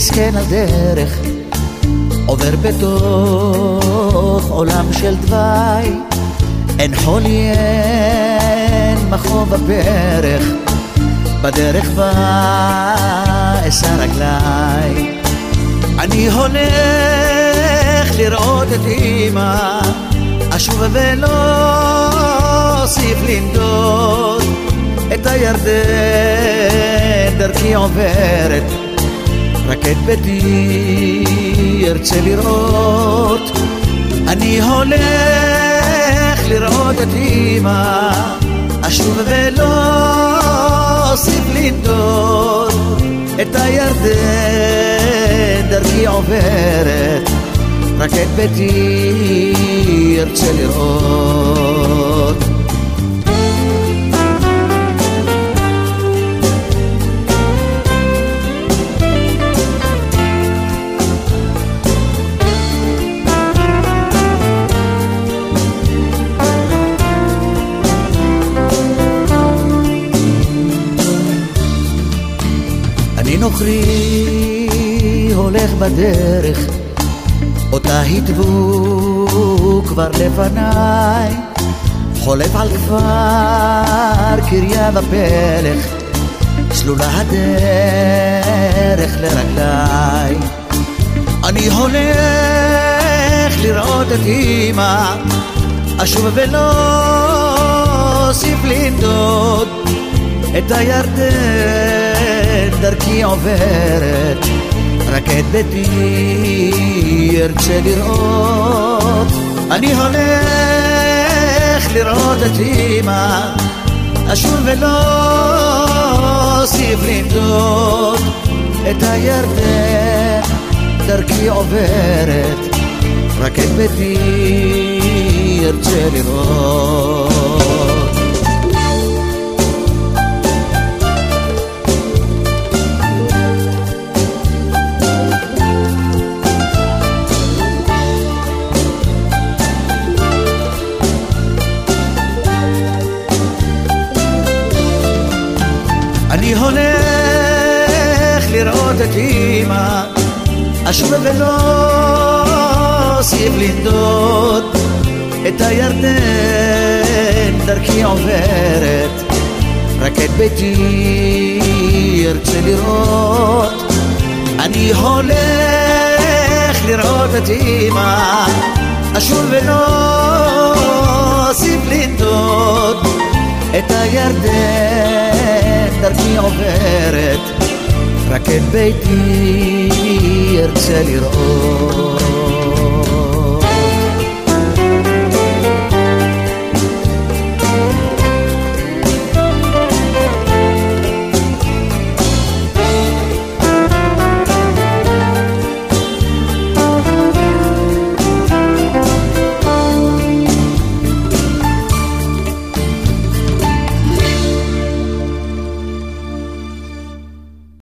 מסכן הדרך, עובר בתוך עולם של דווי, אין חולי, אין מחוב בברך, בדרך בה אשא רגליי. אני הולך לראות את אמא, אשוב ולא אוסיף לנדוד את הירדן דרכי עוברת, רק את ביתי ארצה לראות. אני הולך לראות את אמא, אשוב ולא אוסיף לנדוד את הירדן דרכי עוברת, רק את ביתי ארצה לראות. נוכרי הולך בדרך, אותה התוו כבר לפניי, חולף על כפר קריה ופלך, סלולה הדרך לרגליי. אני הולך לראות את אמא, אשוב ולא אוסיף לנדוד את הירדן דרכי עוברת, רק את ביתי ארצה לראות. אני הולך לראות את אמא, אשוב ולא אוסיף לנדוד את הירדן דרכי עוברת, רק את ביתי ארצה לראות. אני הולך לראות את אמא, אשוב ולא אוסיף לנדוד. את הירדן דרכי עוברת, רק את ביתי ארצה לראות. אני הולך לראות את אמא, אשוב ולא אוסיף לנדוד. את הירדן דרכי עוברת, רק את ביתי ארצה לראות.